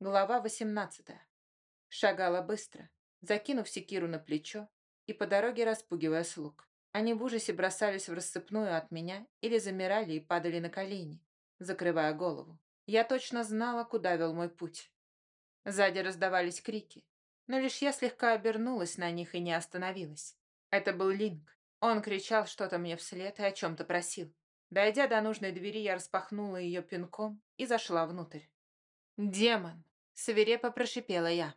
Глава 18. Шагала быстро, закинув секиру на плечо и по дороге распугивая слуг. Они в ужасе бросались в рассыпную от меня или замирали и падали на колени, закрывая голову. Я точно знала, куда вел мой путь. Сзади раздавались крики, но лишь я слегка обернулась на них и не остановилась. Это был Линк. Он кричал что-то мне вслед и о чем-то просил. Дойдя до нужной двери, я распахнула ее пинком и зашла внутрь. «Демон!» Свирепо прошипела я.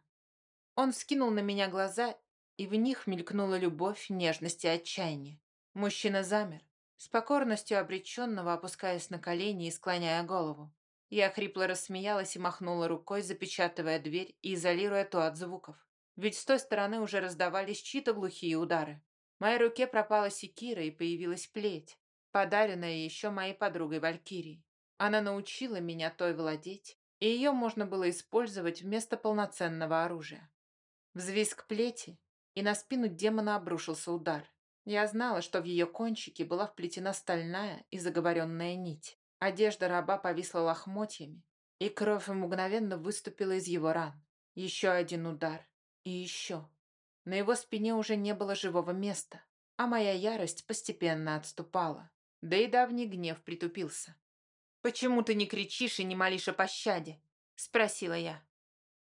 Он вскинул на меня глаза, и в них мелькнула любовь, нежность и отчаяние. Мужчина замер, с покорностью обреченного, опускаясь на колени и склоняя голову. Я хрипло рассмеялась и махнула рукой, запечатывая дверь и изолируя то от звуков. Ведь с той стороны уже раздавались чьи-то глухие удары. В моей руке пропала секира и появилась плеть, подаренная еще моей подругой Валькирией. Она научила меня той владеть, и ее можно было использовать вместо полноценного оружия. Взвизг плети, и на спину демона обрушился удар. Я знала, что в ее кончике была вплетена стальная и заговоренная нить. Одежда раба повисла лохмотьями, и кровь мгновенно выступила из его ран. Еще один удар. И еще. На его спине уже не было живого места, а моя ярость постепенно отступала. Да и давний гнев притупился. «Почему ты не кричишь и не молишь о пощаде?» — спросила я.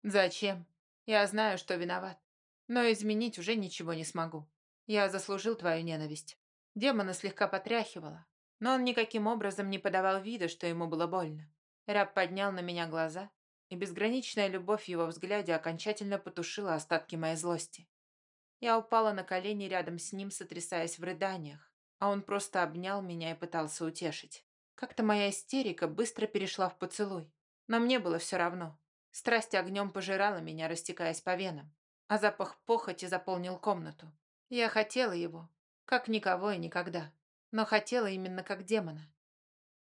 «Зачем? Я знаю, что виноват. Но изменить уже ничего не смогу. Я заслужил твою ненависть». Демона слегка потряхивала, но он никаким образом не подавал вида, что ему было больно. Раб поднял на меня глаза, и безграничная любовь в его взгляде окончательно потушила остатки моей злости. Я упала на колени рядом с ним, сотрясаясь в рыданиях, а он просто обнял меня и пытался утешить. Как-то моя истерика быстро перешла в поцелуй. Но мне было все равно. Страсть огнем пожирала меня, растекаясь по венам. А запах похоти заполнил комнату. Я хотела его, как никого и никогда. Но хотела именно как демона.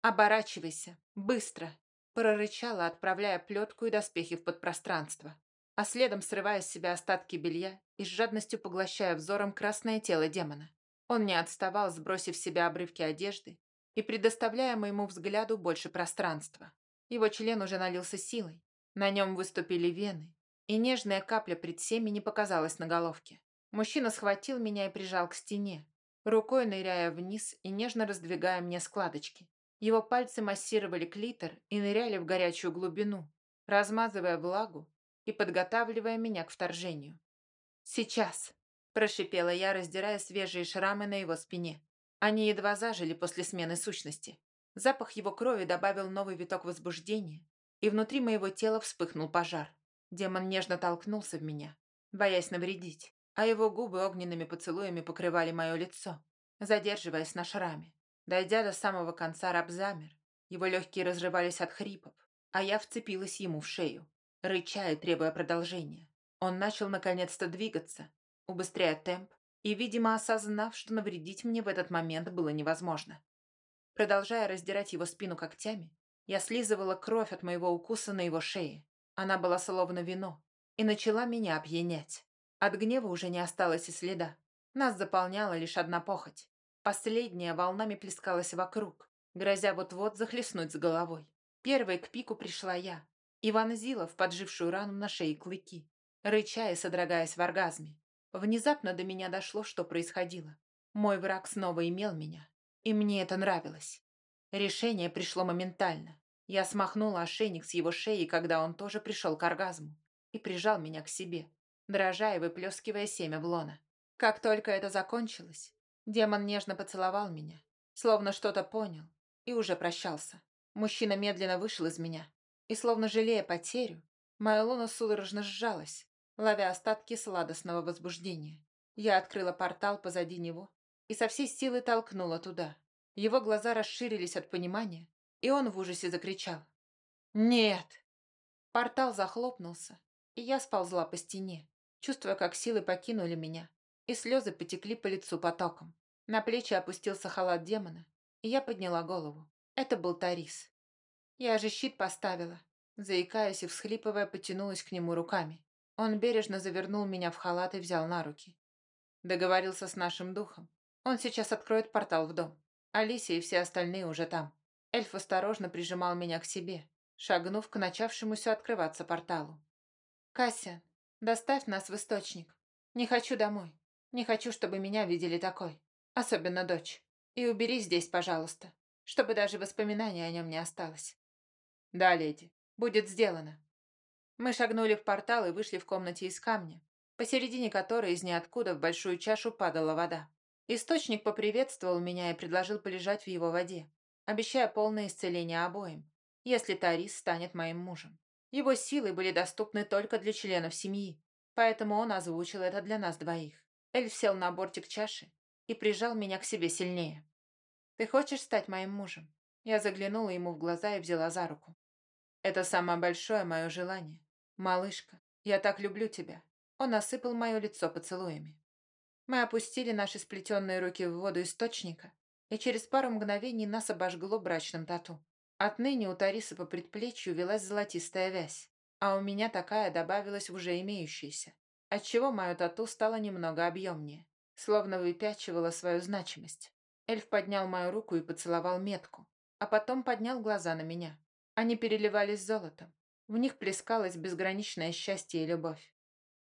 «Оборачивайся, быстро!» прорычала, отправляя плетку и доспехи в подпространство, а следом срывая с себя остатки белья и с жадностью поглощая взором красное тело демона. Он не отставал, сбросив с себя обрывки одежды и предоставляя моему взгляду больше пространства. Его член уже налился силой, на нем выступили вены, и нежная капля предсемени показалась на головке. Мужчина схватил меня и прижал к стене, рукой ныряя вниз и нежно раздвигая мне складочки. Его пальцы массировали клитор и ныряли в горячую глубину, размазывая влагу и подготавливая меня к вторжению. «Сейчас!» – прошипела я, раздирая свежие шрамы на его спине. Они едва зажили после смены сущности. Запах его крови добавил новый виток возбуждения, и внутри моего тела вспыхнул пожар. Демон нежно толкнулся в меня, боясь навредить, а его губы огненными поцелуями покрывали мое лицо, задерживаясь на шраме. Дойдя до самого конца, раб замер. Его легкие разрывались от хрипов, а я вцепилась ему в шею, рыча и требуя продолжения. Он начал наконец-то двигаться, убыстряя темп, и, видимо, осознав, что навредить мне в этот момент было невозможно. Продолжая раздирать его спину когтями, я слизывала кровь от моего укуса на его шее. Она была словно вино и начала меня опьянять. От гнева уже не осталось и следа. Нас заполняла лишь одна похоть. Последняя волнами плескалась вокруг, грозя вот-вот захлестнуть с головой. Первой к пику пришла я и вонзила в поджившую рану на шее клыки, рыча и содрогаясь в оргазме. Внезапно до меня дошло, что происходило. Мой враг снова имел меня, и мне это нравилось. Решение пришло моментально. Я смахнула ошейник с его шеи, когда он тоже пришел к оргазму, и прижал меня к себе, дрожа и выплескивая семя в лона. Как только это закончилось, демон нежно поцеловал меня, словно что-то понял, и уже прощался. Мужчина медленно вышел из меня, и, словно жалея потерю, моя луна судорожно сжалась, ловя остатки сладостного возбуждения. Я открыла портал позади него и со всей силы толкнула туда. Его глаза расширились от понимания, и он в ужасе закричал. «Нет!» Портал захлопнулся, и я сползла по стене, чувствуя, как силы покинули меня, и слезы потекли по лицу потоком. На плечи опустился халат демона, и я подняла голову. Это был Тарис. Я же щит поставила. Заикаясь и всхлипывая, потянулась к нему руками. Он бережно завернул меня в халат и взял на руки. Договорился с нашим духом. Он сейчас откроет портал в дом. Алисия и все остальные уже там. Эльф осторожно прижимал меня к себе, шагнув к начавшемуся открываться порталу. «Кассиан, доставь нас в источник. Не хочу домой. Не хочу, чтобы меня видели такой. Особенно дочь. И убери здесь, пожалуйста, чтобы даже воспоминания о нем не осталось». «Да, леди, будет сделано». Мы шагнули в портал и вышли в комнате из камня, посередине которой из ниоткуда в большую чашу падала вода. Источник поприветствовал меня и предложил полежать в его воде, обещая полное исцеление обоим, если Тарис станет моим мужем. Его силы были доступны только для членов семьи, поэтому он озвучил это для нас двоих. Эльф сел на бортик чаши и прижал меня к себе сильнее. «Ты хочешь стать моим мужем?» Я заглянула ему в глаза и взяла за руку. «Это самое большое мое желание. Малышка, я так люблю тебя. Он осыпал мое лицо поцелуями. Мы опустили наши сплетенные руки в воду источника, и через пару мгновений нас обожгло брачным тату. Отныне у Тарисы по предплечью велась золотистая вязь, а у меня такая добавилась уже имеющаяся, отчего мое тату стало немного объемнее, словно выпячивало свою значимость. Эльф поднял мою руку и поцеловал метку, а потом поднял глаза на меня. Они переливались золотом. В них плескалось безграничное счастье и любовь.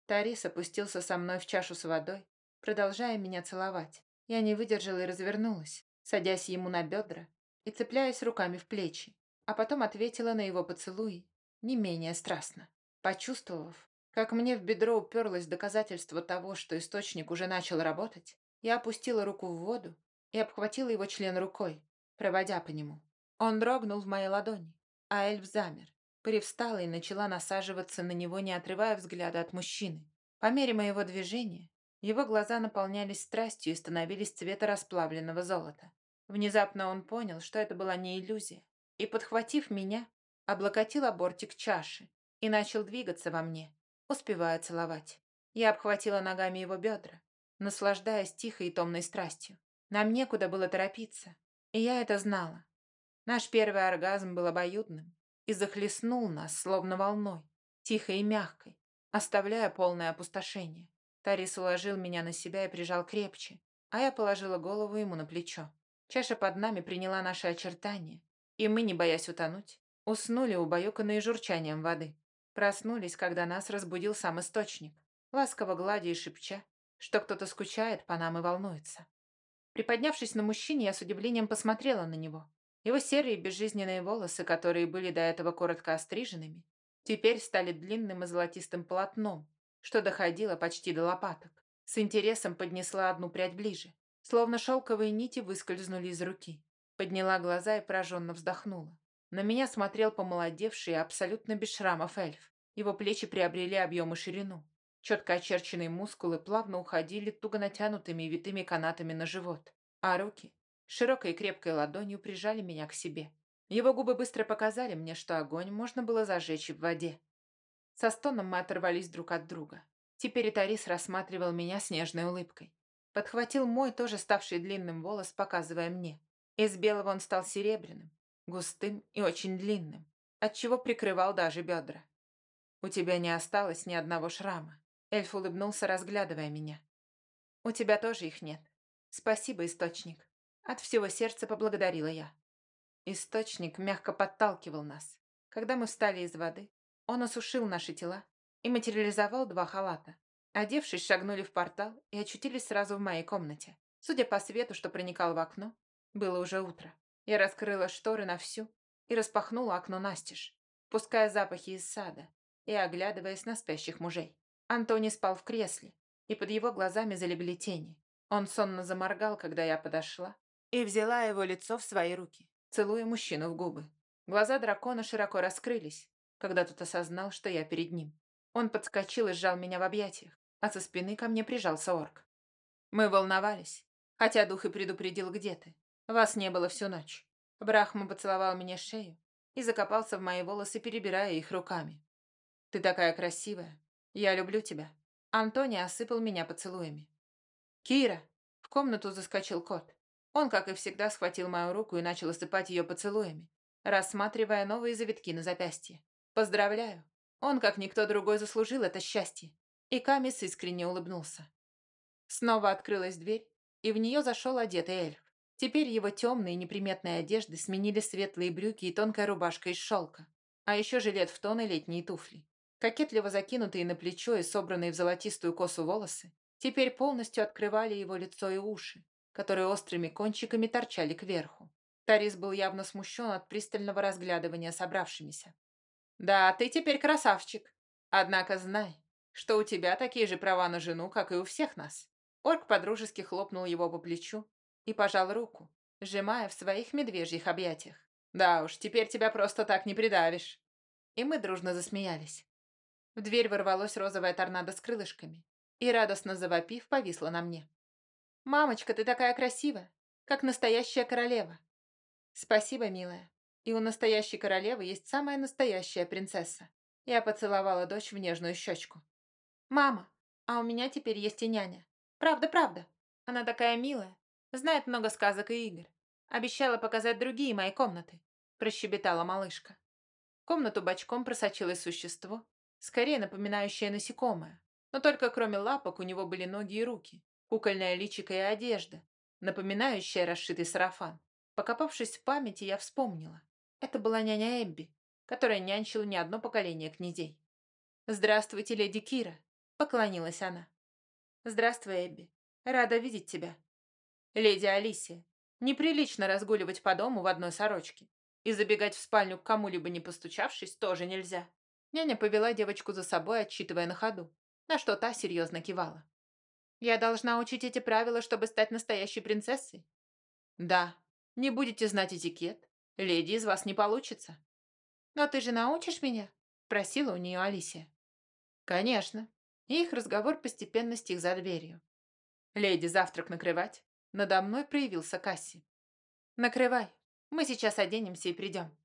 Тарис опустился со мной в чашу с водой, продолжая меня целовать. Я не выдержала и развернулась, садясь ему на бедра и цепляясь руками в плечи, а потом ответила на его поцелуи не менее страстно. Почувствовав, как мне в бедро уперлось доказательство того, что источник уже начал работать, я опустила руку в воду и обхватила его член рукой, проводя по нему. Он дрогнул в моей ладони, а эльф замер, Привстала и начала насаживаться на него, не отрывая взгляда от мужчины. По мере моего движения его глаза наполнялись страстью и становились цвета расплавленного золота. Внезапно он понял, что это была не иллюзия, и, подхватив меня, облокотил о бортик чаши и начал двигаться во мне, успевая целовать. Я обхватила ногами его бедра, наслаждаясь тихой и томной страстью. Нам некуда было торопиться, и я это знала. Наш первый оргазм был обоюдным, и захлестнул нас, словно волной, тихой и мягкой, оставляя полное опустошение. Тарис уложил меня на себя и прижал крепче, а я положила голову ему на плечо. Чаша под нами приняла наши очертания, и мы, не боясь утонуть, уснули, убаюканные журчанием воды. Проснулись, когда нас разбудил сам источник, ласково гладя и шепча, что кто-то скучает по нам и волнуется. Приподнявшись на мужчине, я с удивлением посмотрела на него. Его серые безжизненные волосы, которые были до этого коротко остриженными, теперь стали длинным и золотистым полотном, что доходило почти до лопаток. С интересом поднесла одну прядь ближе, словно шелковые нити выскользнули из руки. Подняла глаза и пораженно вздохнула. На меня смотрел помолодевший абсолютно без шрамов эльф. Его плечи приобрели объем и ширину. Четко очерченные мускулы плавно уходили туго натянутыми и витыми канатами на живот, а руки широкой и крепкой ладонью прижали меня к себе. Его губы быстро показали мне, что огонь можно было зажечь в воде. Со стоном мы оторвались друг от друга. Теперь Тарис рассматривал меня с нежной улыбкой. Подхватил мой, тоже ставший длинным волос, показывая мне. Из белого он стал серебряным, густым и очень длинным, отчего прикрывал даже бедра. «У тебя не осталось ни одного шрама», — эльф улыбнулся, разглядывая меня. «У тебя тоже их нет. Спасибо, источник. От всего сердца поблагодарила я. Источник мягко подталкивал нас. Когда мы встали из воды, он осушил наши тела и материализовал два халата. Одевшись, шагнули в портал и очутились сразу в моей комнате. Судя по свету, что проникал в окно, было уже утро. Я раскрыла шторы на всю и распахнула окно настежь, пуская запахи из сада и оглядываясь на спящих мужей. Антони спал в кресле, и под его глазами залегли тени. Он сонно заморгал, когда я подошла и взяла его лицо в свои руки, целуя мужчину в губы. Глаза дракона широко раскрылись, когда тот осознал, что я перед ним. Он подскочил и сжал меня в объятиях, а со спины ко мне прижался орк. Мы волновались, хотя дух и предупредил, где ты. Вас не было всю ночь. Брахма поцеловал мне шею и закопался в мои волосы, перебирая их руками. «Ты такая красивая. Я люблю тебя». Антони осыпал меня поцелуями. «Кира!» В комнату заскочил кот. Он, как и всегда, схватил мою руку и начал осыпать ее поцелуями, рассматривая новые завитки на запястье. «Поздравляю! Он, как никто другой, заслужил это счастье!» И Камис искренне улыбнулся. Снова открылась дверь, и в нее зашел одетый эльф. Теперь его темные неприметные одежды сменили светлые брюки и тонкая рубашка из шелка. А еще жилет в тон и летние туфли. Кокетливо закинутые на плечо и собранные в золотистую косу волосы теперь полностью открывали его лицо и уши, которые острыми кончиками торчали кверху. Тарис был явно смущен от пристального разглядывания собравшимися. «Да, ты теперь красавчик. Однако знай, что у тебя такие же права на жену, как и у всех нас». Орк подружески хлопнул его по плечу и пожал руку, сжимая в своих медвежьих объятиях. «Да уж, теперь тебя просто так не придавишь». И мы дружно засмеялись. В дверь ворвалось розовая торнадо с крылышками и, радостно завопив, повисла на мне. «Мамочка, ты такая красивая, как настоящая королева!» «Спасибо, милая. И у настоящей королевы есть самая настоящая принцесса». Я поцеловала дочь в нежную щечку. «Мама, а у меня теперь есть и няня. Правда, правда. Она такая милая, знает много сказок и игр. Обещала показать другие мои комнаты», – прощебетала малышка. В комнату бочком просочилось существо, скорее напоминающее насекомое. Но только кроме лапок у него были ноги и руки, кукольная личико и одежда, напоминающая расшитый сарафан. Покопавшись в памяти, я вспомнила. Это была няня Эбби, которая нянчила не одно поколение князей. «Здравствуйте, леди Кира», — поклонилась она. «Здравствуй, Эбби. Рада видеть тебя». «Леди Алисия, неприлично разгуливать по дому в одной сорочке. И забегать в спальню к кому-либо не постучавшись тоже нельзя». Няня повела девочку за собой, отчитывая на ходу, на что та серьезно кивала. «Я должна учить эти правила, чтобы стать настоящей принцессой?» «Да. Не будете знать этикет. Леди из вас не получится». «Но ты же научишь меня?» – просила у нее Алисия. «Конечно». И их разговор постепенно стих за дверью. «Леди, завтрак накрывать?» Надо мной проявился Касси. «Накрывай. Мы сейчас оденемся и придем».